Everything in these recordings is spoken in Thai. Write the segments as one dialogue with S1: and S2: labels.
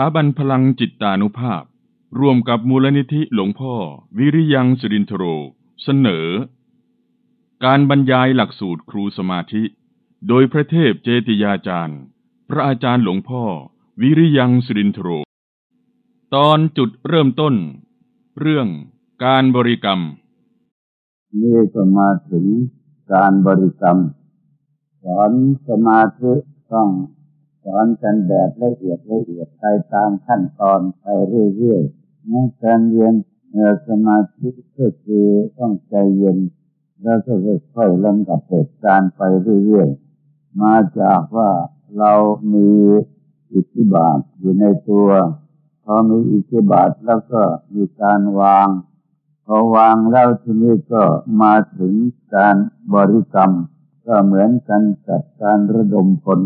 S1: ถาบันพลังจิตตานุภาพ ร่วมกับมูลนิธิหลวงพ่อ วิริยังสุรินทโร เสนอ การบรรยายหลักสูตรครูสมาธิ โดยพระเทพเจติยาจารย์ พระอาจารย์หลวงพ่อ วิริยังสุรินทโร ตอนจุดเริ่มต้น เรื่องการบริกรรม
S2: นี่ก็มาถึงการบริกรรม สอนสมาธิต้อง อนกันแบบละเอียดละเอียดไปตามขั้นตอนไปเรื่อยๆในการเรียนเอ่อสมาธิก็คือต้องใจเย็น แล้วก็ค่อยๆลำดับเหตุการณ์ไปเรื่อยๆ มาจากว่าเรามีอิทธิบาทอยู่ในตัวพอมีอิทธิบาทแล้วก็มีการวางพอวางแล้วทีนี้ก็มาถึงการบริกรรม ก็เหมือนกันกับการระดมพล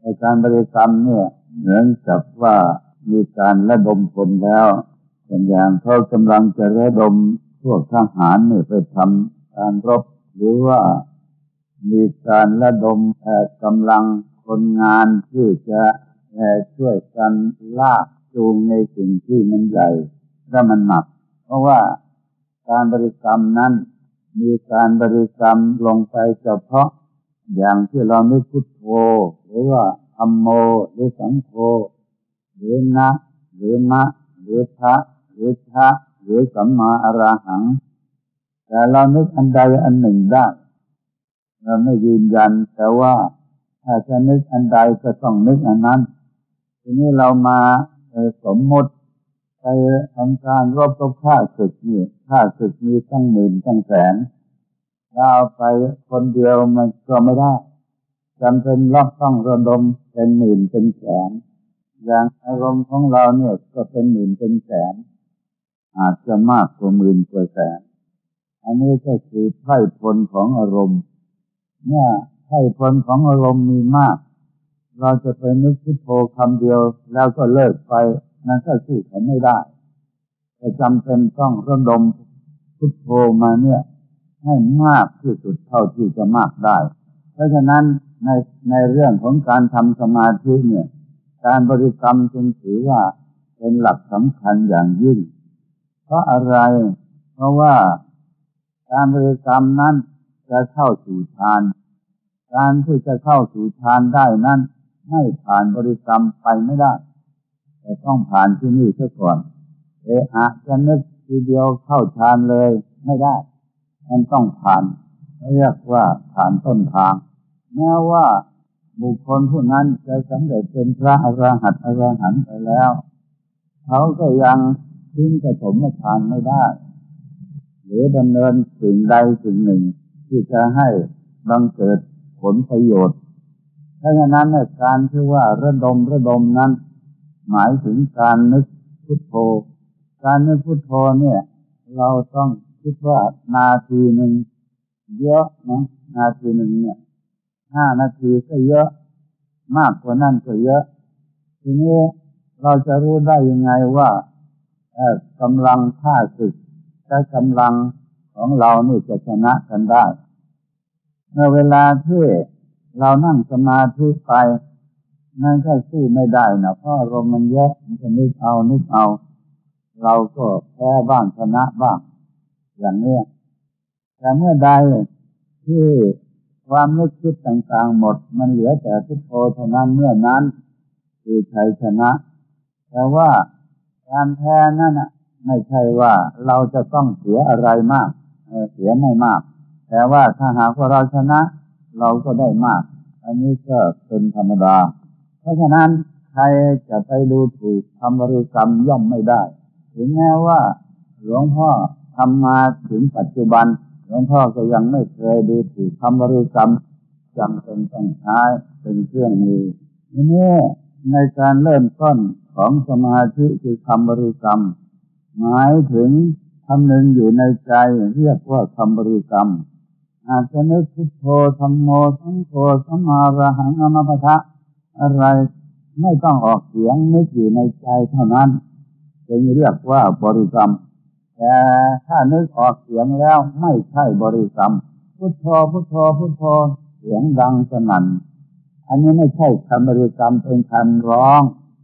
S2: ในการบริกรรมเนี่ย เหมือนกับว่ามีการระดมพลแล้วเป็นอย่างเขากำลังจะระดมพวกทหารเนี่ยไปทำการรบ หรือว่ามีการระดมเอ่อกำลังคนงานที่จะเอ่อช่วยกันลากจูงในสิ่งที่มันใหญ่และมันหนัก เพราะว่าการบริกรรมนั้น มีการบริกรรมลงไปเฉพาะ อย่างที่เราไม่พุทโธหรือว่าอัมโมหรือสังโฆหรือนะหรือมะหรือพระหรือทะหรือสัมมาอราหัง แต่เรานึกอันใดอันหนึ่งได้เราไม่ยืนยันแต่ว่าถ้าจะนึกอันใดก็ต้องนึกอันนั้น ทีนี้เรามาสมมติไปทำการรบกับข้าศึกนี่ข้าศึกมีตั้งหมื่นตั้งแสน เราไปคนเดียวมันก็ไม่ได้จำเป็นรับต้องระดมเป็นหมื่นเป็นแสนอย่างอารมณ์ของเราเนี่ยก็เป็นหมื่นเป็นแสน อาจจะมากกว่าหมื่นกว่าแสน อันนี้ก็คือไพ่พลของอารมณ์ เมื่อไพ่พลของอารมณ์มีมาก เราจะไปนึกพุทโธคำเดียวแล้วก็เลิกไปนั่นก็สู้เขาไม่ได้แต่จำเป็นต้องระดมพุทโธมาเนี่ย ให้มากที่สุดเท่าที่จะมากได้ เพราะฉะนั้นในในเรื่องของการทำสมาธิเนี่ย การบริกรรมจึงถือว่าเป็นหลักสำคัญอย่างยิ่ง เพราะอะไร เพราะว่าการบริกรรมนั้นจะเข้าสู่ฌาน การที่จะเข้าสู่ฌานได้นั้นไม่ผ่านบริกรรมไปไม่ได้ แต่ต้องผ่านที่นี่ซะก่อน เอะอะจะนึกทีเดียวเข้าฌานเลยไม่ได้ มันต้องผ่านเรียกว่าผ่านต้นทาง แม้ว่าบุคคลผู้นั้นจะสำเร็จเป็นพระอรหันต์อรหันต์ไปแล้ว เขาก็ยังทิ้งปฐมฌานไม่ได้ หรือดำเนินสิ่งใดสิ่งหนึ่ง ที่จะให้บังเกิดผลประโยชน์เพราะฉะนั้นการที่ว่าระดมระดมนั้น หมายถึงการนึกพุทโธ การนึกพุทโธเนี่ย เราต้อง คิดว่านาทีหนึ่งเยอะนะนาทีหนึ่งเนี่ยห้านาทีก็เยอะ มากกว่านั้นก็เยอะ ทีนี้เราจะรู้ได้ยังไงว่าเอ่อกำลังค่าศึกและกำลังของเรานี่จะชนะกันได้ เมื่อเวลาที่เรานั่งสมาธิไปนั่นก็สู้ไม่ได้นะเพราะอารมณ์มันเยอะมันจะนึกเอานึกเอา เราก็แพ้บ้างชนะบ้าง อย่างเนี้ยแต่เมื่อใดที่ความนึกคิดต่างๆหมด มันเหลือแต่พุทโธเท่านั้นเมื่อนั้นคือชัยชนะ แต่ว่าการแพ้นั่นนะไม่ใช่ว่าเราจะต้องเสียอะไรมากเเสียไม่มาก แต่ว่าถ้าหากว่าเราชนะ เราก็ได้มาก อันนี้ก็เป็นธรรมดา เพราะฉะนั้นใครจะไปดูถูกทำบริกรรมย่อมไม่ได้ ถึงแม้ว่าหลวงพ่อ ทำมาถึงปัจจุบันหลวงพ่อก็ยังไม่เคยดูถูกทำบริกรรมจำเป็นต้องใช้เป็นเครื่องมือนี้ในการเริ่มต้นของสมาธิคือคำบริกรรม หมายถึงคำหนึ่งอยู่ในใจเรียกว่าคำบริกรรม อาจจะนึกพุทโธธรรมโมสังโฆสัมมาระหังอนัปทะ อะไรไม่ต้องออกเสียงนึกอยู่ในใจเท่านั้นจึงเรียกว่าบริกรรม แต่ถ้านึกออกเสียงแล้วไม่ใช่บริกรรม พุทโธพุทโธพุทโธเสียงดังสนั่น อันนี้ไม่ใช่คำบริกรรมเป็นคำร้อง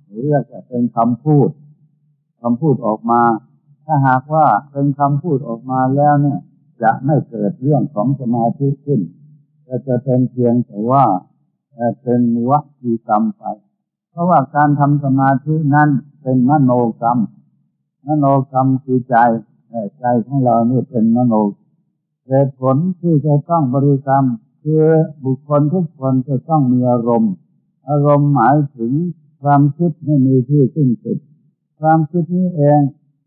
S2: หรียกว่าเป็นคำพูดคำพูดออกมา ถ้าหากว่าเป็นคำพูดออกมาแล้วเนี่ยจะไม่เกิดเรื่องของสมาธิขึ้นแต่จะเป็นเพียงแต่ว่าเป็นวัจีกรรมไป เพราะว่าการทำสมาธินั้นเป็นมโนกรรม มโนกรรมคือใจ ใจของเรานี่เป็นมโนเหตุผลที่จะต้องบริกรรม คือบุคคลทุกคนจะต้องมีอารมณ์ อารมณ์หมายถึงความคิดไม่มีที่สิ้นสุด ความคิดนี้เอง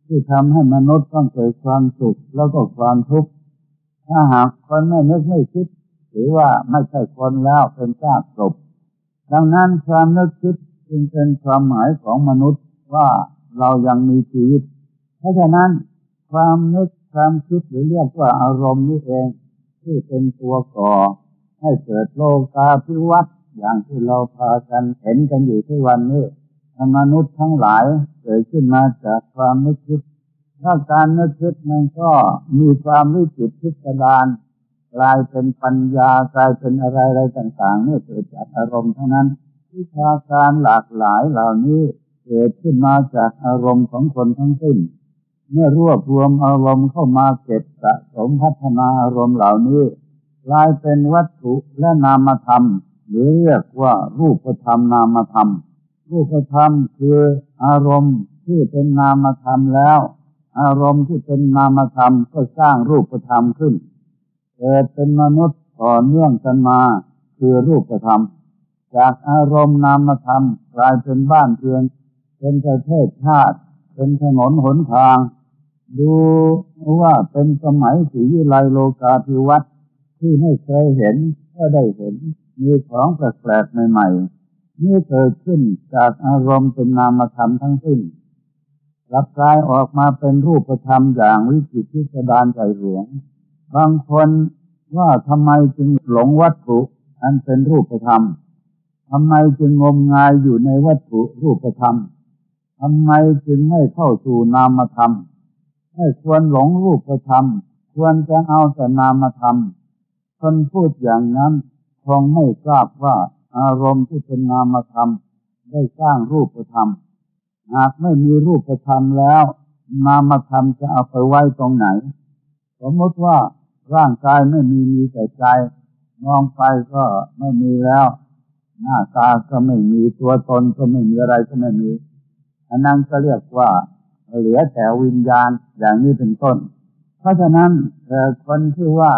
S2: ที่ทำให้มนุษย์ต้องเกิดความสุขแล้วก็ความทุกข์ถ้าหากคนไม่นึกไม่คิดถือว่าไม่ใช่คนแล้วเป็นซากศพดังนั้นความนึกคิดจึงเป็นความหมายของมนุษย์ว่าเรายังมีชีวิต เพราะฉะนั้น ความนึกความคิดหรือเรียกว่าอารมณ์นี้เองที่เป็นตัวก่อ ให้เกิดโลกาภิวัตอย่างที่เราพากันเห็นกันอยู่ที่วันนี้มนุษย์ทั้งหลายเกิดขึ้นมาจากความนึกคิดถ้าการนึกคิดมันก็มีความรู้จิตพิสดารกลายเป็นปัญญากลายเป็นอะไรอะไรต่างๆนี่เกิดจากอารมณ์เทั้งนั้นวิชาการหลากหลายเหล่านี้เกิดขึ้นมาจากอารมณ์ของคนทั้งสิ้น เมื่อรวบรวมอารมณ์เข้ามาเก็บสะสมพัฒนาอารมณ์เหล่านี้กลายเป็นวัตถุและนามธรรม หรือเรียกว่ารูปธรรมนามธรรม รูปธรรมคืออารมณ์ที่เป็นนามธรรมแล้ว อารมณ์ที่เป็นนามธรรมก็สร้างรูปธรรมขึ้นเกิดเป็นมนุษย์ต่อเนื่องกันมา คือรูปธรรม จากอารมณ์นามธรรมกลายเป็นบ้านเรือน เป็นประเทศชาติ เป็นถนนหนทาง ดูว่าเป็นสมัยสีวิไลโลกาภิวัตน์ที่ไม่เคยเห็นก็ได้เห็น มีของแปลกๆใหม่ๆนี่เกิดขึ้นจากอารมณ์เป็นนามธรรมทั้งสิ้นรับกายออกมาเป็นรูปธรรมอย่างวิจิตรพิสดารใจหลวง บางคนว่าทำไมจึงหลงวัตถุอันเป็นรูปธรรมทำไมจึงงมงายอยู่ในวัตถุรูปธรรมทำไมจึงไม่เข้าสู่นามธรรม ไม่ควรหลงรูปธรรม ควรจะเอาแต่นามธรรม คนพูดอย่างนั้นคงไม่ทราบว่าอารมณ์ที่เป็นนามธรรม ได้สร้างรูปธรรม หากไม่มีรูปธรรมแล้ว นามธรรมจะเอาไปไว้ตรงไหน สมมติว่าร่างกายไม่มีมีแต่ใจ มองไปก็ไม่มีแล้ว หน้าตาก็ไม่มีตัวตนก็ไม่มีอะไรก็ไม่มีอันนั้นก็เรียกว่าเหลือแต่วิญญาณ อย่างนี้เป็นต้น เพราะฉะนั้นคนที่ว่า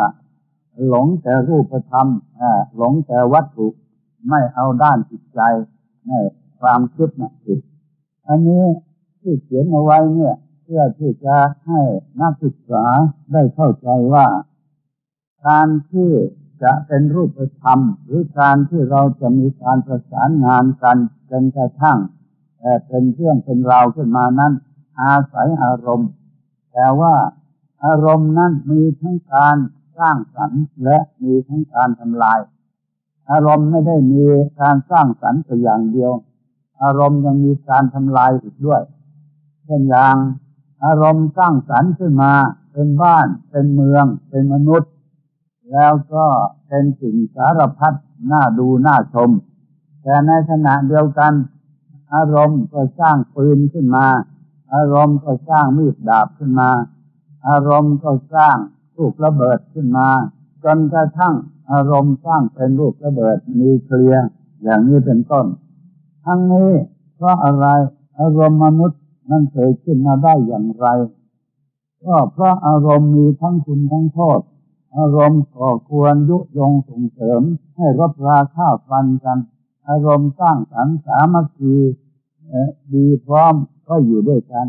S2: หลงแต่รูปธรรมหลงแต่วัตถุไม่เอาด้านจิตใจในความคิดนะผิดอันนี้ที่เขียนเอาไว้เนี่ย เพื่อที่จะให้นักศึกษาได้เข้าใจว่า การที่จะเป็นรูปธรรม หรือการที่เราจะมีการประสานงานกันจนกระทั่งเป็นเรื่องเป็นราวขึ้นมานั้น อาศัยอารมณ์ แต่ว่าอารมณ์นั้นมีทั้งการสร้างสรรค์และมีทั้งการทำลาย อารมณ์ไม่ได้มีการสร้างสรรค์แต่อย่างเดียว อารมณ์ยังมีการทำลายอีกด้วยเช่นอย่างอารมณ์สร้างสรรค์ขึ้นมาเป็นบ้าน เป็นเมือง เป็นมนุษย์ แล้วก็เป็นสิ่งสารพัดน่าดูน่าชม แต่ในขณะเดียวกัน อารมณ์ก็สร้างปืนขึ้นมา อารมณ์ก็สร้างมีดดาบขึ้นมา อารมณ์ก็สร้างลูกระเบิดขึ้นมา จนกระทั่งอารมณ์สร้างเป็นลูกระเบิดมีเคลียอย่างนี้เป็นต้น ทั้งนี้เพราะอะไรอารมณ์มนุษย์นั้นเกิดขึ้นมาได้อย่างไร ก็เพราะอารมณ์มีทั้งคุณทั้งโทษ อารมณ์ก่อควรยุยงส่งเสริม ให้รบราข้าฟันกัน อารมณ์สร้างสรรค์สามัคคีดีพร้อม ก็อยู่ด้วยกัน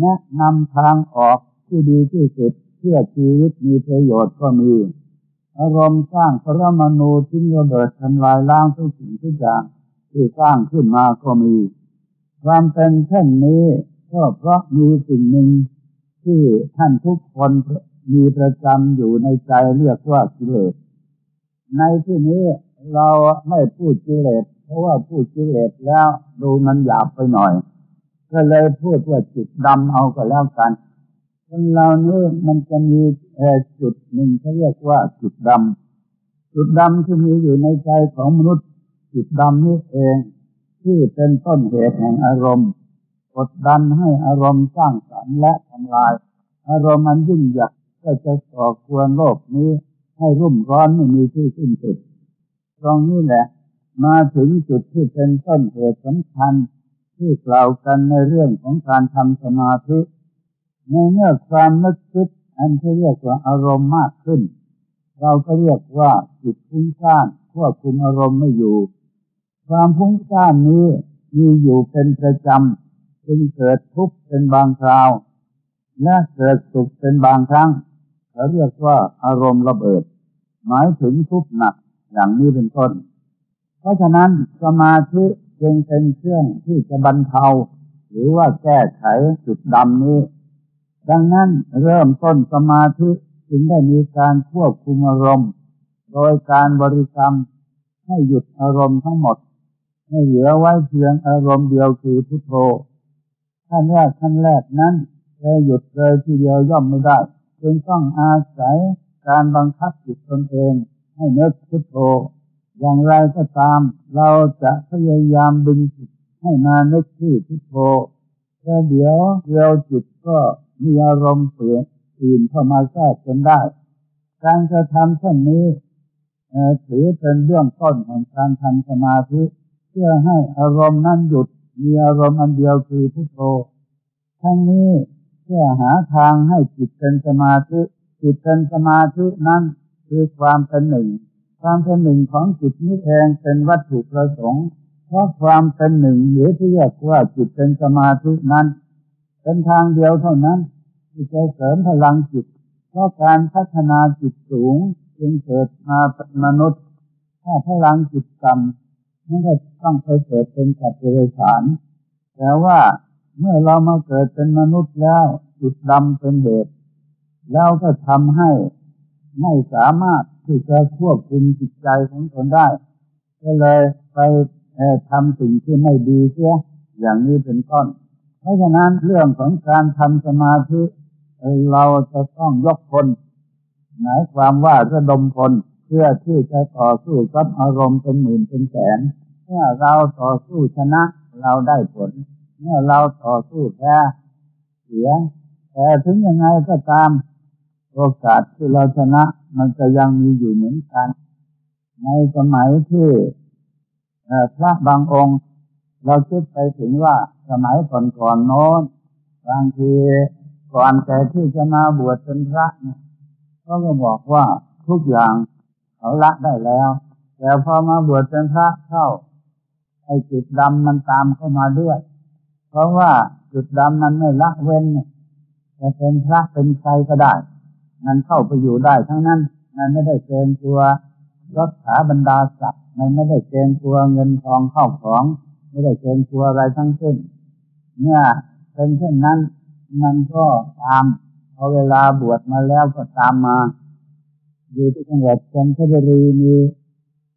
S2: แนะนำทางออกที่ดีที่สุดเพื่อชีวิตมีประโยชน์ก็มี อารมณ์สร้างพระมนูทิ้งระเบิดทำลายล้างทุกสิ่งทุกอย่างที่สร้างขึ้นมาก็มี ความเป็นเช่นนี้ก็เพราะมีสิ่งหนึ่งที่ท่านทุกคนมีประจำอยู่ในใจเรียกว่ากิเลส ในที่นี้เราไม่พูดกิเลส เพราะว่าพูดกิเลสแล้วดูมันหยาบไปหน่อย ก็เลยพูดว่าจิตดำเอาก็แล้วกันคนเรานี้มันจะมีจุดหนึ่งเขาเรียกว่าจุดดำจุดดำที่มีอยู่ในใจของมนุษย์ จุดดำนี้เองที่เป็นต้นเหตุแห่งอารมณ์กดดันให้อารมณ์สร้างสรรค์และทำลาย อารมณ์มันยิ่งใหญ่ก็จะก่อควรโลกนี้ให้รุ่มร้อนไม่มีที่สิ้นสุด ตรงนี้แหละ มาถึงจุดที่เป็นต้นเหตุสำคัญ ที่กล่าวกันในเรื่องของการทำสมาธิในเมื่อความนึกคิดอันที่เรียกว่าอารมณ์มากขึ้น เราก็เรียกว่าจิตพุ่งซ่านควบคุมอารมณ์ไม่อยู่ ความพุ่งซ่านนี้มีอยู่เป็นประจำจึงเกิดทุกข์เป็นบางคราว และเกิดสุขเป็นบางครั้งเขาเรียกว่าอารมณ์ระเบิด หมายถึงทุกข์หนักอย่างนี้เป็นต้น เพราะฉะนั้นสมาธิ จึงเป็นเครื่องที่จะบรรเทา หรือว่าแก้ไขจุดดำนี้ ดังนั้นเริ่มต้นสมาธิจึงได้มีการควบคุมอารมณ์ โดยการบริกรรมให้หยุดอารมณ์ทั้งหมด ให้เหลือไว้เพียงอารมณ์เดียวคือพุทโธขั้นแรกขั้นแรกนั้นจะหยุดเลยทีเดียวย่อมไม่ได้จึงต้องอาศัยการบังคับจิตตนเองให้นึกพุทโธ อย่างไรก็ตาม เราจะพยายามดึงจิตให้มานึกที่พุทโธแต่เดี๋ยวเดียวจิตก็มีอารมณ์เปลี่ยนอื่นเข้ามาแทรกจนได้ การกระทำเช่นนี้ถือเป็นเรื่องต้นของการทำสมาธิเพื่อให้อารมณ์นั้นหยุด มีอารมณ์อันเดียวคือพุทโธทั้งนี้เพื่อหาทางให้จิตเป็นสมาธิจิตเป็นสมาธินั้นคือความเป็นหนึ่ง ความเป็นหนึ่งของจิตนี้เองเป็นวัตถุประสงค์ เพราะความเป็นหนึ่งหรือที่เรียกว่าจิตเป็นสมาธินั้น เป็นทางเดียวเท่านั้นที่จะเสริมพลังจิต เพราะการพัฒนาจิตสูงจึงเกิดมาเป็นมนุษย์ ถ้าพลังจิตต่ำนั่นก็ต้องไปเกิดเป็นสัตว์เดรัจฉานแต่ว่าเมื่อเรามาเกิดเป็นมนุษย์แล้วจิตดำเป็นเหตุแล้วก็ทำให้ไม่สามารถ ที่จะควบคุมจิตใจของตนได้ ก็เลยไปทำสิ่งที่ไม่ดีเสียอย่างนี้เป็นต้น เพราะฉะนั้นเรื่องของการทำสมาธิเราจะต้องยกคนหมายความว่าระดมคนเพื่อที่จะต่อสู้กับอารมณ์เป็นหมื่นเป็นแสนเมื่อเราต่อสู้ชนะเราได้ผล เมื่อเราต่อสู้แพ้เสียแต่ถึงยังไงก็ตามโอกาสที่เราชนะ มันจะยังมีอยู่เหมือนกัน ในสมัยที่พระบางองค์เราคิดไปถึงว่าสมัยก่อนๆโน้นบางทีก่อนแต่ที่จะมาบวชเป็นพระเนี่ยก็ก็บอกว่าทุกอย่างเขาละได้แล้ว แต่พอมาบวชเป็นพระเข้าไอ้จุดดำมันตามเข้ามาด้วย เพราะว่าจุดดำมันไม่ละเว้นจะเป็นพระเป็นใครก็ได้ มันเข้าไปอยู่ได้ทั้งนั้น มันไม่ได้เกรงกลัวรถขาบรรดาศักดิ์มันไม่ได้เกรงกลัวเงินทองเข้าของ ไม่ได้เกรงกลัวอะไรทั้งสิ้นเมื่อเป็นเช่นนั้น มันก็ตามพอเวลาบวชมาแล้วก็ตามมา อยู่ที่จังหวัดจันทบุรีมี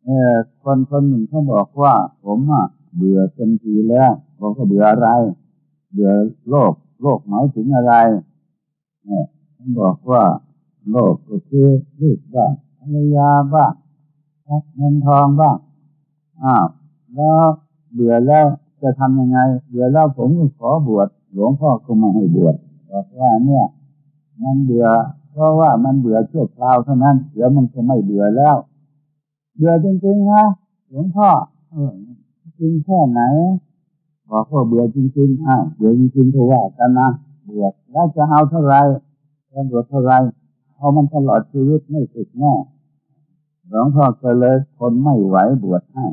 S2: เอ่อคนคนหนึ่งเขาบอกว่าผมอะเบื่อเต็มทีแล้วผมก็เบื่ออะไร เบื่อโลกโลกหมายถึงอะไรเนี่ยเขาบอกว่า โลกก็คือลูกบ้างภรรยาบ้างเงินทองบ้างอ้าวแล้วเบื่อแล้วจะทำยังไงเบื่อแล้วผมก็ขอบวชหลวงพ่อก็มาให้บวชบอกว่าเนี่ย มันเบื่อเพราะว่ามันเบื่อชั่วคราวเท่านั้นเดี๋ยวมันจะไม่เบื่อแล้ว เบื่อจริงๆนะหลวงพ่อเออจริงแค่ไหนบอกว่าเบื่อจริงๆอ้าวเบื่อจริงๆก็ว่ากันนะเบื่อแล้วจะเอาเท่าไรจะบวชเท่าไร เอามันตลอดชีวิตไม่สึกแน่หลวงพ่อก็เลยทนไม่ไหวบวชให้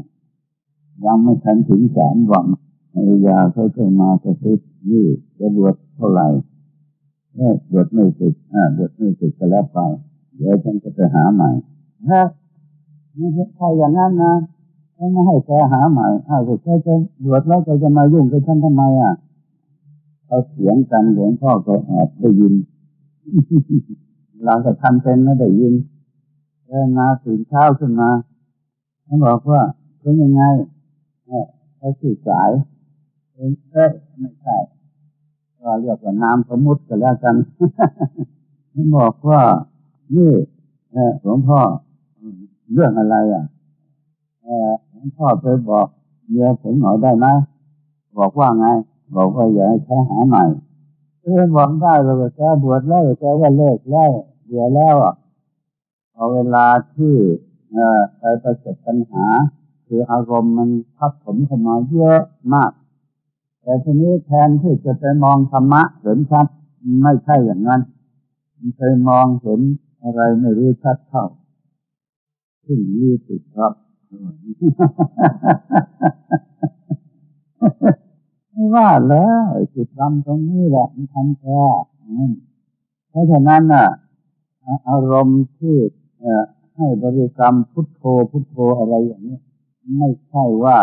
S2: ยังไม่ทันถึงแสนวังภรรยาเขาเคยมากระซิบยี่จะบวชเท่าไหร่เ่บวชไม่สึกอ่าบวชไม่สึกก็แล้วไป เดี๋ยวฉันจะไปหาใหม่ฮะไม่ใช่อย่างนั้นนะไม่ให้แกหาใหม่อ้าวแกจะบวชแล้วแกจะมายุ่งกับฉันทำไมอะเขาเสียงกันหลวงพ่อก็แอบได้ยิน หลังจากทำเป็นไม่ได้ยินเดินมาตื่นเช้าขึ้นมาเขาบอกว่าเป็นยังไงเขาสื่อสายเอ๊ะไม่ใช่ก็เรียกว่านามสมมุติกันแล้วกันเขาบอกว่านี่หลวงพ่อเรื่องอะไรอะหลวงพ่อเคยบอกเมียผมหน่อยได้ไหมบอกว่าไง บอกว่าอย่าให้ใช้หาใหม่ เออบอกได้เลยแกบวชแล้วแกว่าเลิกแล้วเบื่อแล้วอะพอเวลาที่เอ่อไปประสบปัญหา คืออารมณ์มันทับผมเข้ามาเยอะมาก แต่ทีนี้แทนที่จะไปมองธรรมะเห็นชัดไม่ใช่อย่างนั้นมันเคยมองเห็นอะไรไม่รู้ชัดเท่าขึ้นยี่สิบครับ ไม่ว่าแล้วจุดดำตรงนี้แหละมันทำแค่เพราะฉะนั้นน่ะ อารมณ์ที่ให้บริกรรมพุทโธพุทโธอะไรอย่างนี้ไม่ใช่ว่า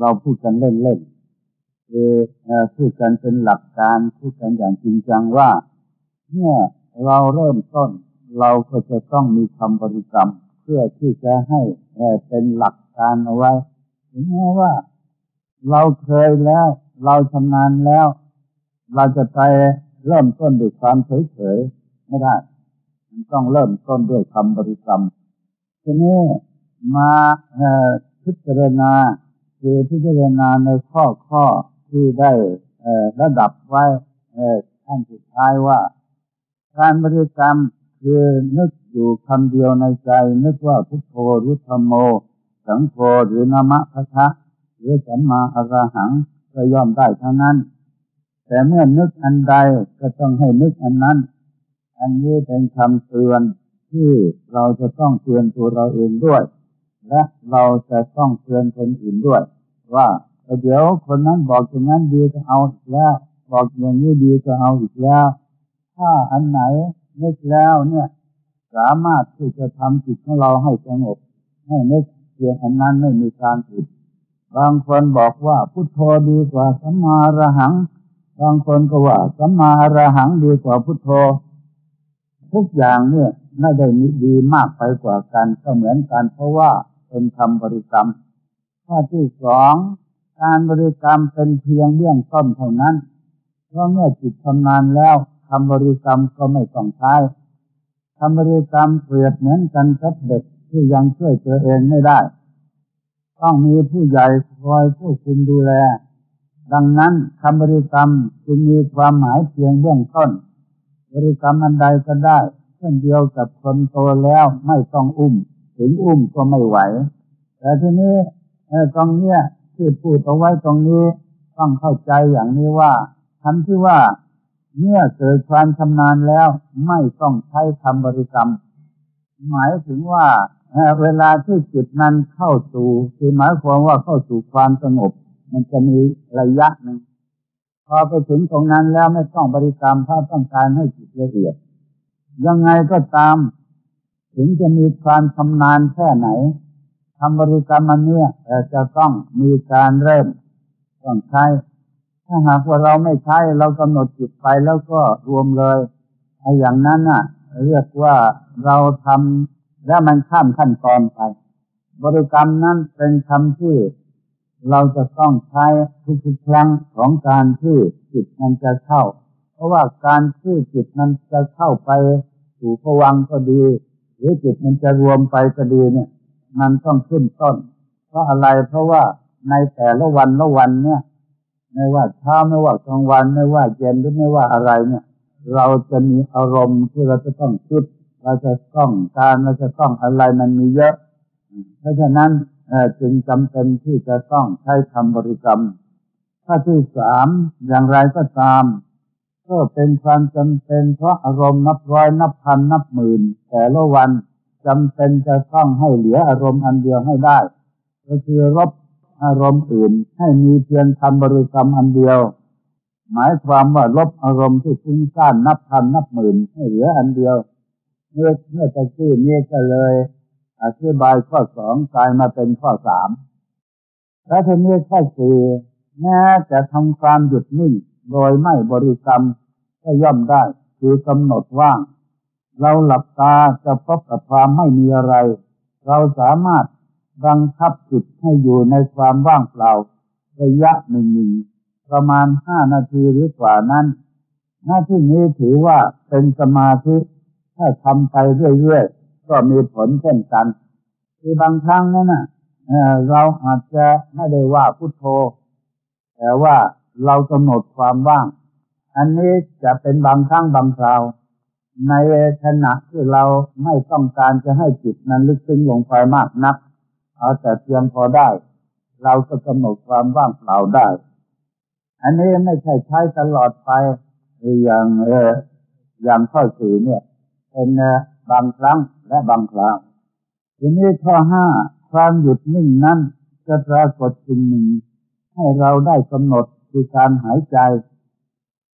S2: เราพูดกันเล่นๆคือพูดกันเป็นหลักการพูดกันอย่างจริงจังว่าเมื่อเราเริ่มต้น เราก็จะต้องมีคำบริกรรม เพื่อที่จะให้เป็นหลักการเอาไว้ถึงแม้ว่า เราเคยแล้ว เราชำนาญแล้ว เราจะไปเริ่มต้นด้วยความเฉยๆไม่ได้มันต้องเริ่มต้นด้วยคำบริกรรมทีนี้มาพิจารณาคือพิจารณาในข้อข้อที่ได้ระดับไว้ขั้นสุดท้ายว่า การบริกรรมคือนึกอยู่คำเดียวในใจ นึกว่าพุทโธหรือธรรมโม สังโฆหรือนามะพะทะหรือสัมมาอรหัง ก็ย่อมได้เท่านั้น แต่เมื่อนึกอันใดก็ต้องให้นึกอันนั้น อันนี้เป็นคำเตือนที่เราจะต้องเตือนตัวเราเองด้วย และเราจะต้องเตือนคนอื่นด้วย ว่าเดี๋ยวคนนั้นบอกอย่างนั้นดีจะเอาอีกแล้วบอกอย่างนี้ดีจะเอาอีกแล้วถ้าอันไหนนึกแล้วเนี่ย สามารถที่จะทำจิตของเราให้สงบให้นึกเพียงอันนั้นไม่มีการผิด บางคนบอกว่าพุทโธดีกว่าสัมมาระหัง บางคนก็ว่าสัมมาระหังดีกว่าพุทโธ ทุกอย่างเนี่ยไม่ได้มีดีมากไปกว่ากันก็เหมือนกันเพราะว่าเป็นคำบริกรรม ข้อที่สองการบริกรรมเป็นเพียงเบื้องต้นเท่านั้น เพราะเมื่อจิตทำงานแล้วคำบริกรรมก็ไม่ต้องใช้คำบริกรรมเปรียบเหมือนกันกับเด็กที่ยังช่วยตัวเองไม่ได้ ต้องมีผู้ใหญ่คอยควบคุมดูแล ดังนั้นคำบริกรรมจึงมีความหมายเพียงเบื้องต้น บริกรรมอันใดก็ได้เช่นเดียวกับคนโตแล้วไม่ต้องอุ้ม ถึงอุ้มก็ไม่ไหว แต่ทีนี้ตรงเนี้ยที่พูดเอาไว้ตรงนี้ต้องเข้าใจอย่างนี้ว่าคำที่ว่าเมื่อเกิดความชำนาญแล้วไม่ต้องใช้คำบริกรรม หมายถึงว่า เวลาที่จิตนั้นเข้าสู่คือหมายความว่าเข้าสู่ความสงบ มันจะมีระยะหนึ่งพอไปถึงตรงนั้นแล้วไม่ต้องบริกรรมถ้าต้องการให้จิตละเอียด ยังไงก็ตาม ถึงจะมีความชำนาญแค่ไหนทำบริกรรมมันเนี่ยจะต้องมีการเริ่มต้องใช้ถ้าหากว่าเราไม่ใช้เรากำหนดจิตไปแล้วก็รวมเลยไอ้อย่างนั้นน่ะ เรียกว่าเราทำ แล้วมันข้ามขั้นตอนไป บริกรรมนั้นเป็นคำที่เราจะต้องใช้ทุกๆครั้งของการที่จิตมันจะเข้า เพราะว่าการที่จิตมันจะเข้าไปสู่ภวังก็ดี หรือจิตมันจะรวมไปก็ดีเนี่ย มันต้องขึ้นต้น เพราะอะไรเพราะว่าในแต่ละวันละวันเนี่ยไม่ว่าเช้าไม่ว่ากลางวันไม่ว่าเย็นหรือไม่ว่าอะไรเนี่ย เราจะมีอารมณ์ที่เราจะต้องคิด เราจะต้องการเราจะต้องอะไรมันมีเยอะ เพราะฉะนั้นจึงจำเป็นที่จะต้องใช้คำบริกรรมข้อที่สามอย่างไรก็ตาม ก็เป็นความจำเป็น เพราะอารมณ์นับร้อยนับพันนับหมื่น แต่ละวันจำเป็นจะต้องให้เหลืออารมณ์อันเดียวให้ได้ ก็คือรบอารมณ์อื่นให้มีเพียงคำบริกรรมอันเดียว หมายความว่าลบอารมณ์ที่ฟุ้งซ่านนับพันนับหมื่นให้เหลืออันเดียว เมื่อเมื่อจะชื่อนี้ก็เลยอธิบายข้อสองกลายมาเป็นข้อสามและทีนี้ข้อสี่แม้จะทำความหยุดนิ่งโดยไม่บริกรรมก็ย่อมได้คือกำหนดว่าง เราหลับตาจะพบกับความไม่มีอะไร เราสามารถบังคับจิตให้อยู่ในความว่างเปล่า ระยะหนึ่งหนึ่งประมาณห้านาทีหรือกว่านั้น หน้าที่นี้ถือว่าเป็นสมาธิ ถ้าทำไปเรื่อยๆ ก็มีผลเช่นกัน คือบางครั้งนั่นน่ะเราอาจจะไม่ได้ว่าพุทโธ แต่ว่าเรากำหนดความว่าง อันนี้จะเป็นบางครั้งบางคราว ในขณะที่เราไม่ต้องการจะให้จิตนั้นลึกซึ้งลงไปมากนัก เอาแต่เพียงพอได้ เราก็กำหนดความว่างเปล่าได้ อันนี้ไม่ใช่ใช้ตลอดไปอย่างเอออย่างข้อสี่เนี่ย เป็นบางครั้งและบางคราวทีนี้ข้อห้าความหยุดนิ่งนั้นจะปรากฏสิ่งหนึ่ง ให้เราได้กำหนดคือการหายใจ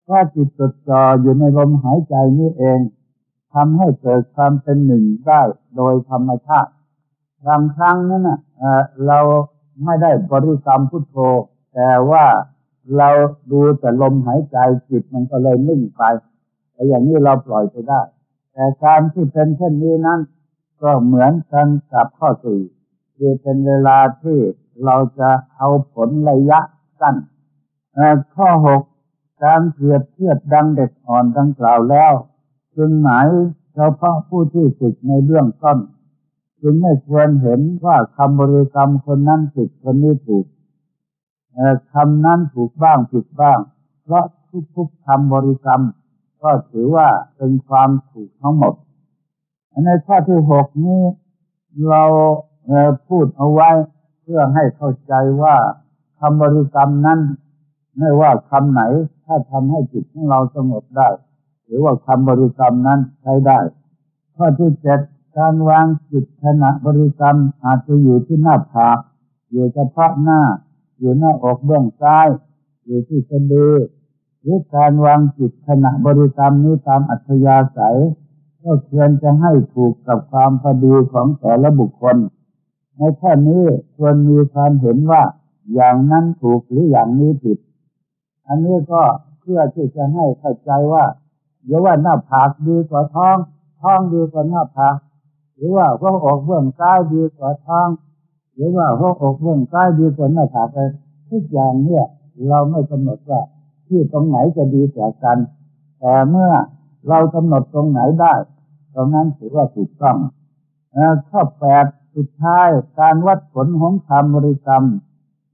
S2: ถ้าจิตจดจ่ออยู่ในลมหายใจนี้เองทำให้เกิดความเป็นหนึ่งได้โดยธรรมชาติบางครั้งนั้นเราไม่ได้บริกรรมพุทโธ แต่ว่าเราดูแต่ลมหายใจจิตมันก็เลยนิ่งไปแต่อย่างนี้เราปล่อยไปได้ แต่การที่เป็นเช่นนี้นั้น ก็เหมือนกันกับข้อสี่คือเป็นเวลาที่เราจะเอาผลระยะสั้นข้อหกการเปรียบเทียบดังเด็กอ่อนดังกล่าวแล้วจึงหมายเฉพาะผู้ที่ฝึกในเรื่องต้นจึงไม่ควรเห็นว่าคำบริกรรมคนนั้นผิดคนนี้ถูกคำนั้นถูกบ้างผิดบ้าง เพราะทุกๆคำบริกรรม ก็ถือว่าเป็นความถูกทั้งหมด ในข้อที่หกนี้ เราพูดเอาไว้เพื่อให้เข้าใจว่าคำบริกรรมนั้น ไม่ว่าคำไหน ถ้าทำให้จิตของเราสงบได้ หรือว่าคำบริกรรมนั้นใช้ได้ ข้อที่เจ็ดการวางจิตขณะบริกรรมอาจจะอยู่ที่หน้าผากอยู่เฉพาะหน้า อยู่หน้าอกเบื้องซ้าย อยู่ที่สะดือ หรือการวางจิตขณะบริกรรมนี้ตามอัธยาศัยก็ควรจะให้ถูกกับความพอดีของแต่ละบุคคล ในข้อนี้ควรมีความเห็นว่าอย่างนั้นถูกหรืออย่างนี้ผิด อันนี้ก็เพื่อที่จะให้เข้าใจว่าเดี๋ยวว่าหน้าผากดีกว่าท้อง ท้องดีกว่าหน้าผากหรือว่าหัวอกเบื้องซ้ายดีกว่าท้อง หรือว่าหัวอกเบื้องซ้ายดีกว่าหน้าผากทุกอย่างเนี่ย เราไม่กำหนดว่า ที่ตรงไหนจะดีกว่ากัน แต่เมื่อเรากำหนดตรงไหนได้ตรงนั้นถือว่าถูกต้องข้อแปดสุดท้ายการวัดผลของคำบริกรรม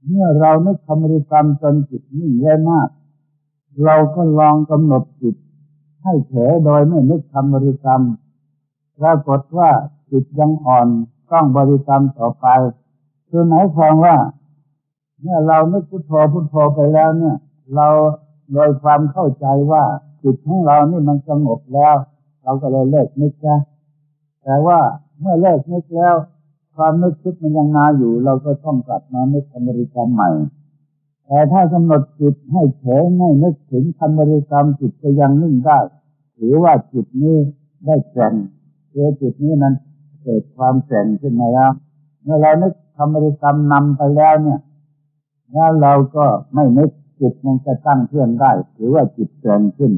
S2: เมื่อเรานึกคำบริกรรมจนจิตนิ่งแย่มาก เราก็ลองกำหนดจิต ให้เฉยโดยไม่นึกคำบริกรรมปรากฏว่าจิตยังอ่อนต้องบริกรรมต่อไป คือหมายความว่า เมื่อเรานึกพุทโธพุทโธไปแล้วเนี่ย เราโดยความเข้าใจว่าจิตของเรานี่มันสงบแล้ว เราก็เลยเลิกนึกซะแต่ว่าเมื่อเลิกนึกแล้ว ความนึกคิดมันยังมาอยู่ เราก็ต้องกลับมานึกคำบริกรรมใหม่ แต่ถ้ากำหนดจิตให้เฉยไม่นึกถึงคำบริกรรมจิตจะยังนิ่งได้ถือว่าจิตนี้ได้แก่งเือจิตนี้นั้นเกิดความแก่งขึ้นมาแล้ว เมื่อเรานึกคำบริกรรมนำไปแล้วเนี่ยแล้วเราก็ไม่นึก จิตมันจะตั้งเพื่อนได้ถือว่าจิตแก่งขึ้น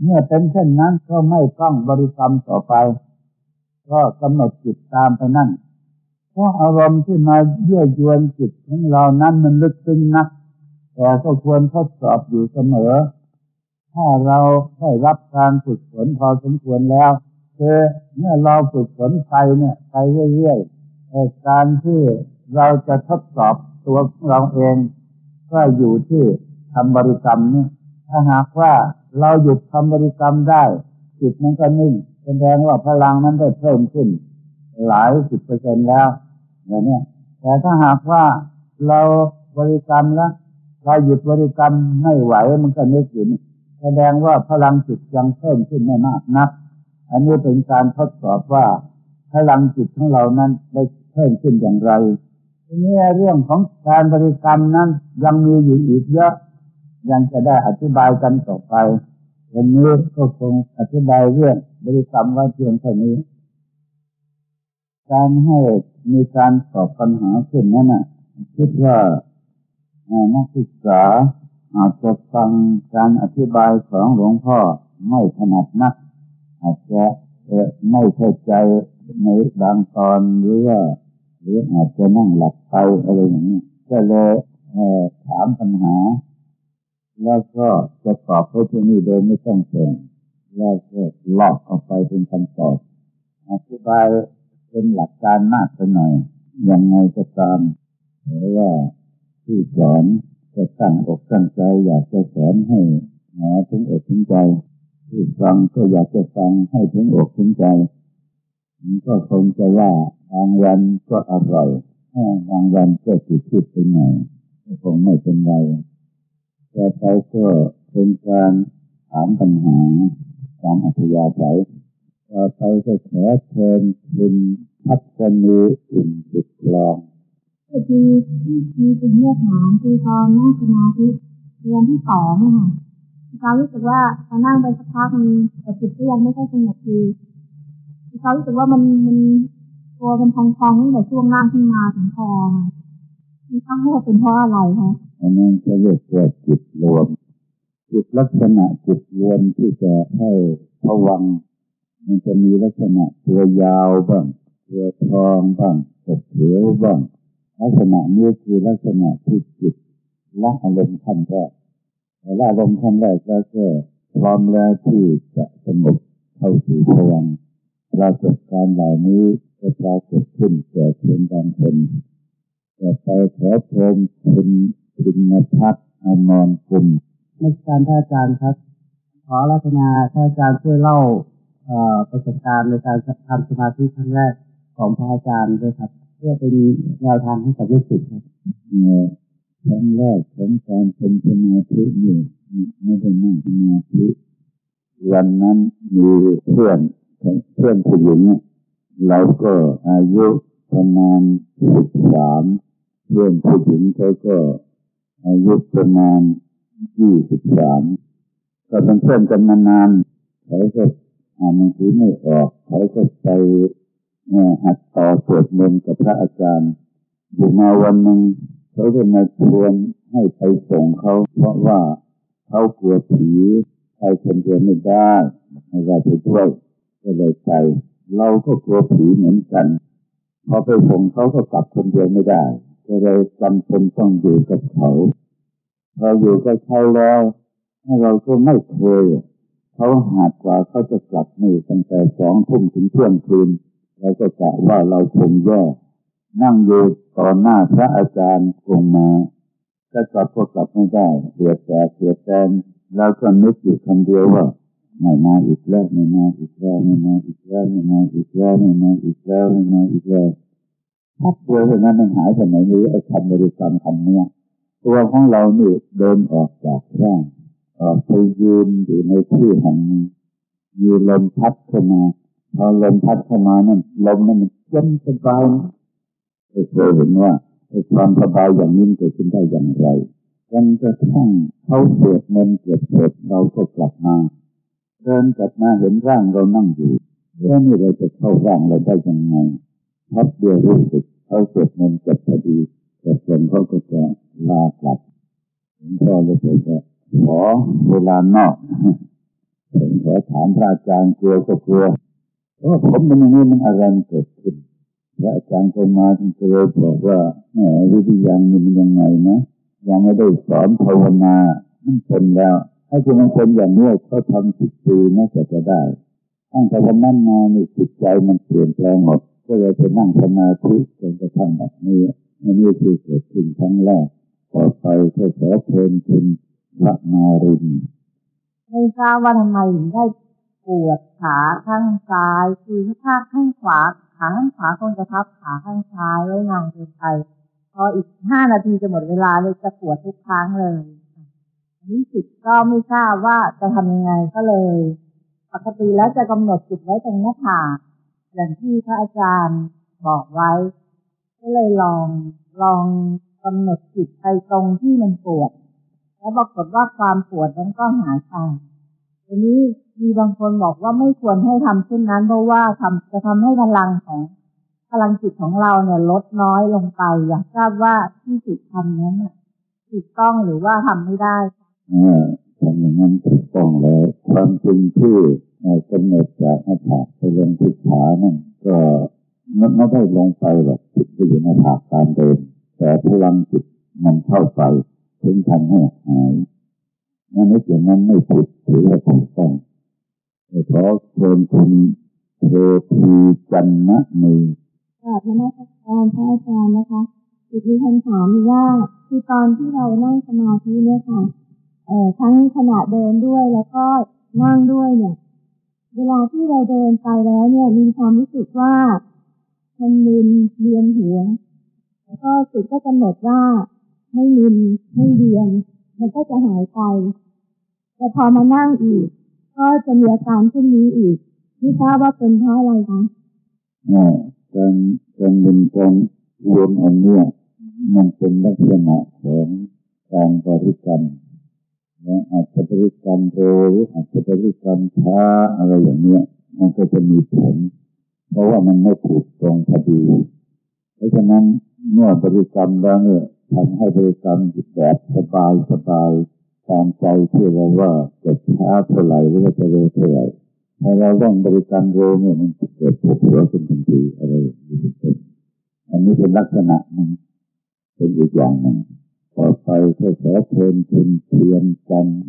S2: เมื่อเป็นเช่นนั้นก็ไม่ต้องบริกรรมต่อไป ก็กำหนดจิตตามไปนั่นเพราะอารมณ์ที่มาเยื่อยวนจิตของเรานั้นมันลึกซึ้งนัก แต่ก็ควรทดสอบอยู่เสมอ ถ้าเราได้รับการฝึกฝนพอสมควรแล้วคือเมื่อเราฝึกฝนไปเนี่ยไปเรื่อยๆการที่เราจะทดสอบตัวเราเอง ก็อยู่ที่ ทำบริกรรมเนี่ยถ้าหากว่าเราหยุดทำบริกรรมได้จิตมันก็นิ่งแสดงว่าพลังนั้นได้เพิ่มขึ้น หลายสิบเปอร์เซ็นต์แล้วอย่างนี้แต่ถ้าหากว่าเราบริกรรมแล้วเราหยุดบริกรรมไม่ไหวมันก็นึกอยู่แสดงว่าพลังจิตยังเพิ่มขึ้นไม่มากนัก อันนี้เป็นการทดสอบว่าพลังจิตของเรานั้นได้เพิ่มขึ้นอย่างไรทีนี้เรื่องของการบริกรรมนั้นยังมีอยู่อีกเยอะ ยังจะได้อธิบายกันต่อไปวันนี้ก็คงอธิบายเรื่องบริกรรมไว้เพียงเท่านี้ การให้มีการตอบปัญหาขึ้นนั้นนะคิดว่านักศึกษาอาจจะฟังการอธิบายของหลวงพ่อไม่ถนัดนัก อาจจะไม่เข้าใจในบางตอนหรือว่าหรืออาจจะนั่งหลับไปอะไรอย่างนี้ก็เลยถามปัญหา แล้วก็จะตอบไปที่นี่โดยไม่ต้องเสียงแล้วก็ลอกออกไปเป็นคำตอบอธิบายเป็นหลักการมากไปหน่อยยังไงก็ตามหรือว่าที่สอนจะตั้งอกตั้งใจอยากจะสอนให้หาถึงอกถึงใจที่ฟังก็อยากจะฟังให้ถึงอกถึงใจมันก็คงจะว่าบางวันก็อร่อยบางวันก็ติดติดไปหน่อยคงไม่เป็นไร ต่ไปก็เป็นการถามปัญหาตามอัธยาศัยต่อไปก็ขอเชิญคุณพัฒนีอุ่นติดคลอง
S3: คือที่ที่เป็นเนื้อหาคือตอนนั่งสมาธิเรียนที่สองอะค่ะเรารู้สึกว่าพอนั่งไปสักพักมันแต่จิตก็ยังไม่ค่อยสงบคือเรารู้สึกว่ามันมันตัวมันพองๆตั้งแต่ช่วงล่างขึ้นมาถึงคอมีตั้งว่าเป็นเพราะอะไรคะ
S2: อันนั้นจะเรียกว่าจิตรวม จิตลักษณะจิตรวมที่จะให้ผวัง มันจะมีลักษณะตัวยาวบ้าง ตัวทองบ้างตกเขียวบ้าง ลักษณะนี้คือลักษณะที่จิตละอารมณ์ขั้นแรกละอารมณ์ขั้นแรกแล้วก็พร้อมแล้วที่จะสงบเข้าสู่ผวังปรากฏการเหล่านี้ก็ปรากฏขึ้นแก่คนบางคนต่อไปขอชมคุณ พินพัฒน์อมรกุล
S4: นักการท่านอาจารย์ครับ ขอรัตนาท่านอาจารย์ช่วยเล่าเอ่อประสบการณ์ในการทำสมาธิครั้งแรกของพระอาจารย์ด้วยครับ เพื่อเป็นแนวทางให้กับลูกศิษย์ครับ
S2: เมื่อครั้งแรกของการเป็นสมาธินี่ไม่ได้นั่งสมาธิวันนั้นมีเพื่อนเพื่อนผู้หญิงเนี่ยเราก็อายุประมาณสิบสามเพื่อนผู้หญิงเขาก็ อายุประมาณยี่สิบสามก็เป็นเพื่อนกันมานๆเขาก็อ่านหนังสือไม่ออกเขาก็ไปเอ่หัดต่อสวดมนต์กับพระอาจารย์อยู่มาวันหนึ่งเขาก็มาชวนให้ไปส่งเขาเพราะว่าเขากลัวผีใครคนเดียวไม่ได้ให้เราไปด้วยก็เลยไปเราก็กลัวผีเหมือนกัน พอไปส่งเขาก็กลับคนเดียวไม่ได้ เลยจำเป็นต้องอยู่กับเขาพออยู่กับเขาแล้วเราก็ไม่เคยเขาหากว่าเขาจะกลับนี่ตั้งแต่สองทุ่มถึงเที่ยงคืนเราก็กะว่าเราคงแย่นั่งอยู่ต่อหน้าพระอาจารย์คงมาถ้ากลับก็กลับไม่ได้เสียแต่เสียแตนแล้วก็นึกอยู่คำเดียวว่าไม่มาอีกแล้วไม่มาอีกแล้วไม่มาอีกแล้วไม่มาอีกแล้วไม่มาอีกแล้วไม่มาอีกแล้ว ถ้าตัวเท่านั้นมันหายไปไหนรู้ไอ้คำบริกรรมคำเนี้ยตัวของเราเนี่ยเดินออกจากร่างออกไปยืนอยู่ในที่แห่งหนึ่งมีลมพัดเข้ามาพอลมพัดเข้ามานั่นลมนั้นมันเย็นสบายไม่เคยเห็นว่าไอ้ความสบายอย่างนี้เกิดขึ้นได้อย่างไรจนกระทั่งเขาเสวดมนต์เกิดเสร็จเราก็กลับมาเดินกลับมาเห็นร่างเรานั่งอยู่แล้วนี่เราจะเข้าร่างเราได้ยังไง พับเดียวรู้สึกเขาสวดมนต์จบพอดีแต่ส่วนเขาก็จะลากลับหลวงพ่อเลยบอกว่าขอเวลานอกผมขอถามพระอาจารย์กลัวก็กลัวเพราะผมมันอย่างนี้มันอะไรเกิดขึ้นพระอาจารย์ก็มาท่านก็เลยบอกว่าแหมวิธียังมันยังไงนะยังไม่ได้สอนภาวนามันเป็นแล้วถ้าคุณมันเป็นอย่างนี้เขาทำสิบปีน่าจะจะได้ตั้งแต่วันนั้นมานี่จิตใจมันเปลี่ยนแปลงหมด ก็เลยไปนั่งสมาธิจนกระทั่งแบบนี้อันนี้คือเกิดขึ้นครั้งแรกต่อไปก็ขอเชิญคุณพระนาริน
S3: ไม่ทราบว่าทำไมถึงได้ปวดขาข้างซ้าย คือถ้าข้างขวาขาข้างขวาคงจะทับขาข้างซ้ายไว้นานเกินไปพออีกห้านาทีจะหมดเวลาเลยจะปวดทุกครั้งเลยนี้จิตก็ไม่ทราบว่าจะทำยังไงก็เลย ปกติแล้วจะกำหนดจิตไว้ตรงหน้าผาก อย่างที่พระอาจารย์บอกไว้ ก็เลยลองลองกำหนดจิตไปตรงที่มันปวด แล้วปรากฏว่าความปวดนั้นก็หายไปทีนี้มีบางคนบอกว่าไม่ควรให้ทำเช่นนั้น เพราะว่าทำจะทำให้พลังของพลังจิตของเราเนี่ยลดน้อยลงไป อยากทราบว่าที่จิตทำนั้นถูกต้องหรือว่าทำไม่ได้
S2: เออทำอย่างนั้นถูกต้องแล้ว ความจริงที่เอ่อ กำเนิดจากหน้าผากไปลงที่ขานั่นก็ไม่ไม่ได้ลงไปหรอกจิตก็อยู่หน้าผากตามเดิมแต่พลังจิตมันเข้าไปถึงทำให้หายนั่นไม่อย่างนั้นไม่ผิดถือว่าถูกต้องขอเชิญคุณเทพีจันนะมี
S3: ค่ะพระนักกการพระอาจารย์นะคะอีกมีคำถามว่าคือตอนที่เรานั่งสมาธิเนี่ยค่ะเอ่อทั้งขณะเดินด้วยแล้วก็นั่งด้วยเนี่ย เวลาที่เราเดินไปแล้วเนี่ยมีความรู้สึกว่ามันมึนเวียนหัวแล้วก็สุดก็กำหนดว่าไม่มึนไม่เวียนมันก็จะหายไปแต่พอมานั่งอีก ก็จะมีอาการเช่นนี้อีกไม่ทราบว่าเป็นเพราะอะไรคะ
S2: อ่าการการเป็นการรวมอันเนี้ยมันเป็นลักษณะของการบริกรรม และอาจจะบริกรรมเร็วหรืออาจจะบริกรรมช้าอะไรอย่างเนี้ย มันก็จะมีผล เพราะว่ามันไม่ถูกตรงพอดี เพราะฉะนั้นเมื่อบริกรรมแล้วเนี่ยทำให้บริกรรมแบบสบายสบายตามใจที่เราว่าจะช้าเท่าไหร่หรือว่าจะเร็วเท่าไหร่ถ้าเราเร่งบริกรรมเร็วเนี่ยมันจะเกิดปวดหัวขึ้นทันทีอะไรอย่างนี้เป็นอันนี้เป็นลักษณะหนึ่งเป็นอีกอย่างหนึ่ง ต่อไปก็ขอเชิญคุณเทียนจันทร์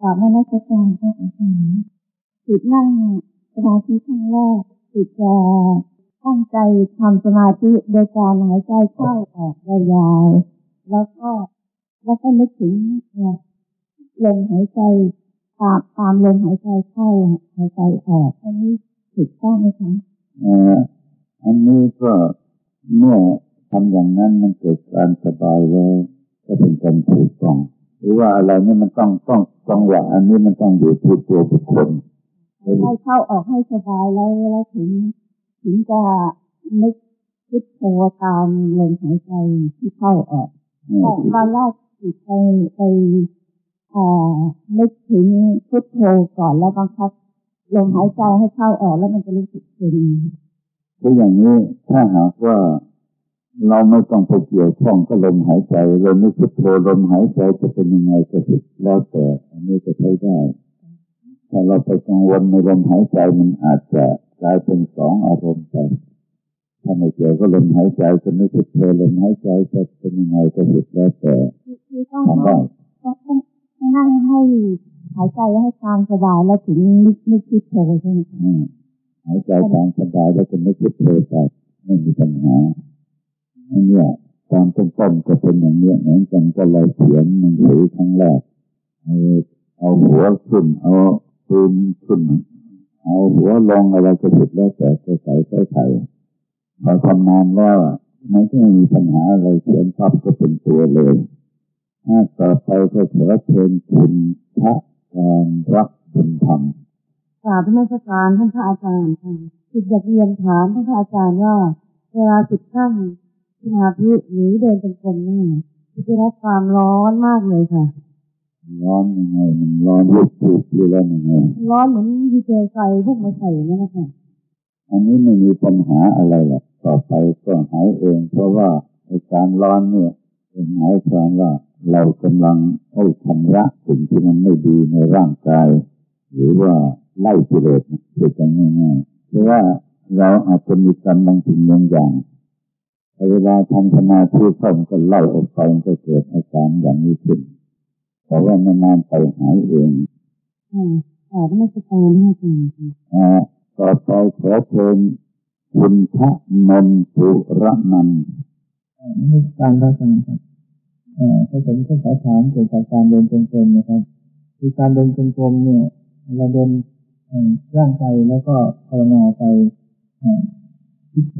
S3: กราบนมัสการพระอาจารย์จิตนั่งสมาธิครั้งแรกจิตจะตั้งใจทำสมาธิโดยการหายใจเข้าออกยาวๆแล้วก็แล้วก็นึกถึงเนี่ยลมหายใจตามตามลมหายใจเข้าหายใจออกอันนี้ถูกต้องไหมคะ
S2: เอ่ออันนี้ก็เมื่อทำอย่างนั้นมันเกิดการสบายแล้ว ก็เป็นการถูกต้อง หรือว่าอะไรนี่มันต้องต้องจังหวะอันนี้มันต้องอยู่ที่ตัวบุคคล
S3: หายใจเข้าออกให้สบายแล้วแล้วถึง ถึงจะนึกพุทโธตามลมหายใจที่เข้าออกตอนตอนแรกจิตไปไปเอ่อนึกถึงพุทโธก่อนแล้วบังคับลมหายใจให้เข้าออกแล้วมันจะรู้สึกเป็น
S2: คืออย่างนี้ถ้าหากว่า เราไม่ต้องไปเกี่ยวข้องกับลมหายใจเราไม่คิดโทลมหายใจจะเป็นยังไงก็ผิดแล้วแต่อันนี้จะใช้ได้ถ้าเราไปกังวลในลมหายใจมันอาจจะกลายเป็นสองอารมณ์ไปถ้าไม่เกี่ยวกับลมหายใจจะไม่คิดโทลมหายใจจะเป็นยังไงก็ผิดแล้วแต่
S3: คือคือต้อง
S2: ทำได้
S3: ต้องต้องต้องนั่งให้หายใจให้ตามสบายแล้วถึงนึกนึกพุทโธใช่ไหมคะ
S2: อืมหายใจตามสบายแล้วจะไม่คิดโทไปไม่มีปัญหาอัน เนี้ยตอนต้นๆก็เป็นอย่างเนี้ยเหมือนกันก็เลยเขียนหนังสือครั้งแรกเอาหัวขึ้นเอาปืนขึ้น เอาหัวลงอะไรก็ผิดแล้วแต่ก็ใส่ใส่ไข่พอทำนานแล้วอะมันก็ไม่มีปัญหาอะไรเขียนปั๊บก็เป็นตัวเลยถ้าต่อไปก็ขอเชิญคุณพระการรักบุญธรรม
S3: กราบนมัสการท่านพระอาจารย์ค่ะจิตอยากเรียนถามท่านพระอาจารย์ว่า เวลาจิตนั่ง สมาธิหรือเดินจงกรมนี่จะรับความร้อนมากเลยค่ะ
S2: ร้อนยังไงมันร้อนลุกถูกอยู่แล้วยังไง
S3: ร้อนเหมือนมีเปลวไฟพุ่งมาใส่นั่นแหละค่ะ
S2: อันนี้ไม่มีปัญหาอะไรหรอกต่อไปก็หายเอง เพราะว่าไอ้การร้อนเนี่ยเป็นหมายความว่าเรากำลังให้ชำระสิ่งที่มันไม่ดีในร่างกาย หรือว่าไล่กิเลสคือกันง่ายๆเพราะว่าเราอาจจะมีกรรมบางสิ่งบางอย่างแต่ เวลาทำสมาธิเข้ามันก็ไล่ออกไปมันก็เกิดอาการอย่างนี้ขึ้นแต่ว่านานๆไปหายเอง
S3: ค่ะกราบนมัสการท่านอาจารย์ค่ะ
S2: อ่าต่อไปขอเชิญคุณพระนนทุระนันท์
S4: นี่การพระอาจารย์ครับเอ่อถ้าผมก็ขอถามเกี่ยวกับการเดินจงกรมนะครับคือการเดินจงกรมเนี่ยเราเดินเอ่อร่างกายแล้วก็ภาวนาไปเอ่อ พุทโธ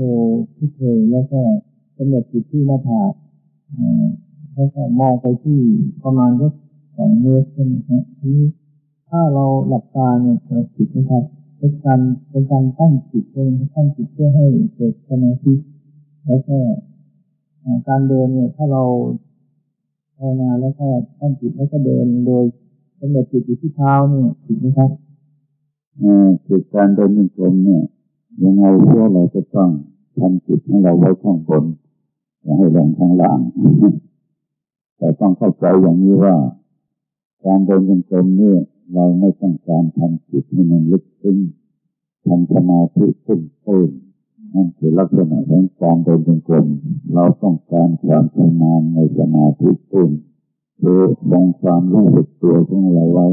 S4: พุทโธแล้วก็กำหนดจิตที่หน้าผากแล้วก็มองไปที่ประมาณสักสองเมตรใช่ไหมครับทีนี้ถ้าเราหลับตาเนี่ยจะจิตนะครับเป็นการเป็นการตั้งจิตเองตั้งจิตเพื่อให้เกิดสมาธิแล้วก็การเดินเนี่ยถ้าเราภาวนาแล้วก็ตั้งจิตแล้วก็เดินโดยกำหนดจิตอยู่ที่เท้าเนี่ยถูกไหมครับ
S2: อ่าคือการเดินจงกรมเนี่ย ยังไงเพื่อเราจะต้องทำจิตของเราไว้ข้างบนอย่าให้ลงข้างล่าง แต่ต้องเข้าใจอย่างนี้ว่า การเดินจงกรมนี่เราไม่ต้องการทำจิตให้มันลึกซึ้งทำสมาธิขึ้นตื้นนั่นคือลักษณะของการเดินจงกรมเราต้องการความชำนาญในสมาธิตื้นคือคงความรู้สึกตัวของเราไว้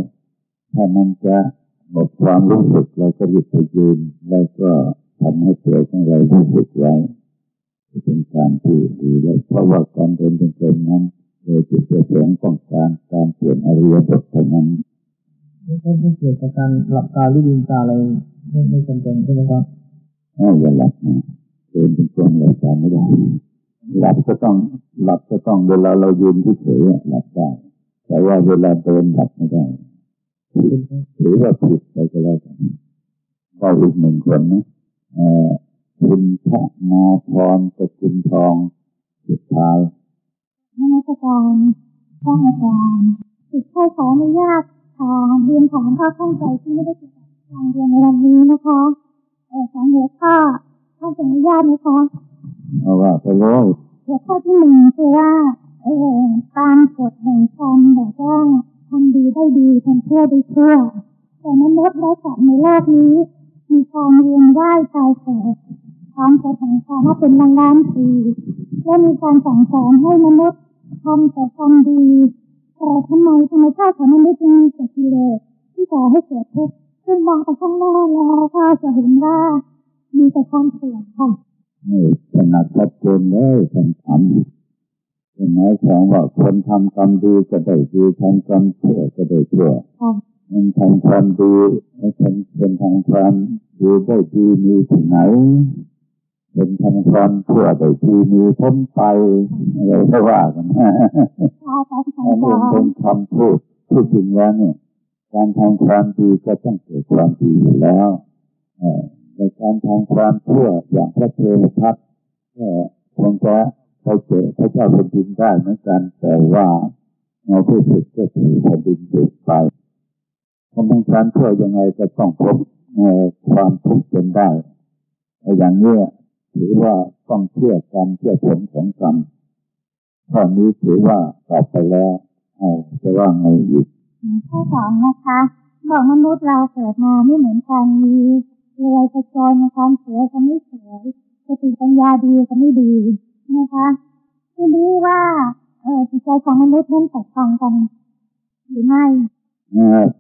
S2: ถ้ามันจะ หมดความรู้สึกเราก็หยุดไปยืนแล้วก็ทำให้ตัวของเรารู้สึกไว้เป็นการที่ดีเลยเพราะว่าการเดินจงกรมนั้นโดยจุดประสงค์ต้องการการเปลี่ยนอริยบทเท่านั้น
S4: ไม่ใช่ไม่เกี่ยวกับการหลับตาหรือลืมตาอะไรไม่ไม่จำเป็นใช่ไหมครับ
S2: เอออย่าหลับนะเดินจงกรมเราจำไม่ได้หลับก็ต้องหลับก็ต้องเวลาเรายืนเฉยๆหลับได้แต่ว่าเวลาเดินหลับไม่ได้ ถือว่าผิดไปก็แล้วกันก็อีกหนึ่งคนนะเอ่อคุณพระนาพรสกุลทองสุดท้าย
S5: นมัสการท่านอาจารย์ติดข้อขออนุญาตถามเรียนถามข้อข้องใจที่ไม่ได้เกี่ยวกับการเรียนในวันนี้นะคะเออสองหัวข้อท่านจะอนุญาตไหมคะ
S2: เพราะว่าไปเลย
S5: หัวข้อที่หนึ่งคือว่าเออตามกฎแห่งกรรมแบบว่า ทำดีได้ดีทำชั่วได้ชั่วแต่มนุษย์และสัตว์ในโลกนี้ มีการเวียนว่ายตายเกิดความกฎแห่งกรรมาเป็นล้านล้านปีและมีการสั่งสอนให้มนุษย์ทำแต่ความดีแต่ทำไมธรรมชาติของมนุษย์จึงมีแต่กิเลสที่ก่อให้เกิดทุกข์ซึ่งมองไปข้างหน้าแล้วก็จะเห็นว่ามีแต่ความเสี่ยงค่ะ
S2: นี่ขนาดชัดเจนเลยคำถามเป็น หมายความว่าคนทำกรรมดีก็ได้ดีทำกรรมชั่วก็ได้ชั่ว
S5: ค่ะ
S2: มันทำความดีแล้วคนเป็นทำความดีได้ดีมีที่ไหนเป็นทำความชั่วได้ดีมีพ้นไปอะไรก็ว่ากัน
S5: ชาติของ
S2: อันนี้
S5: เรา
S2: เป็นคำพูดที่จริงแล้วเนี่ยการทำความดีก็ต้องเกิดความดีอยู่แล้วเอ่อในการทำความชั่วอย่างพระเทวทัตก็คงจะ ไปเจอพระเจ้าแผ่นดินได้เหมือนกันแต่ว่าในที่สุดก็ถือแผ่นดินเกิดไปคนทำความชั่วยังไงก็ต้องพบเอ่อความทุกข์จนได้อย่างนี้ถือว่าต้องเชื่อกันเชื่อผลของกรรมข้อนี้ถือว่าตอบไปแล้วจะว่าไงอีก
S5: ข้อสองนะคะบอกมนุษย์เราเกิดมาไม่เหมือนกันมีรวยจะจนความเสวยจะไม่เสวยสติปัญญาดีจะไม่ดี นะคะทีนี้ว่าเออจิตใจของมนุษย์นั้นแตกต่างกันหรือไม่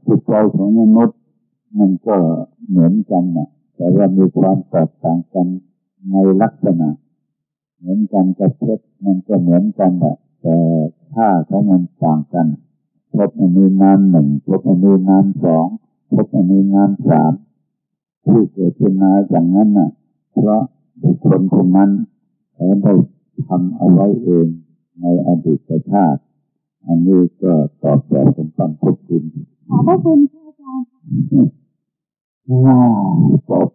S2: จิตใจของมนุษย์มันก็เหมือนกันนะแต่ว่ามีความแตกต่างกันในลักษณะ เหมือนกันกับเพชรมันก็เหมือนกันแหละแต่ค่าของมันต่างกันเพชรมันมีน้ำหนึ่งเพชรมันมีน้ำสองเพชรมันมีน้ำสามที่เกิดขึ้นมาอย่างนั้นน่ะ เพราะบุคคลคนนั้นเขาได้ ทำเอาไว้เองในอดีตชาติ อันนี้ก็ตอบแบบสมความทุกข์คุณ
S5: ขอบพระคุณพระอาจารย์
S2: ว้าวตอบ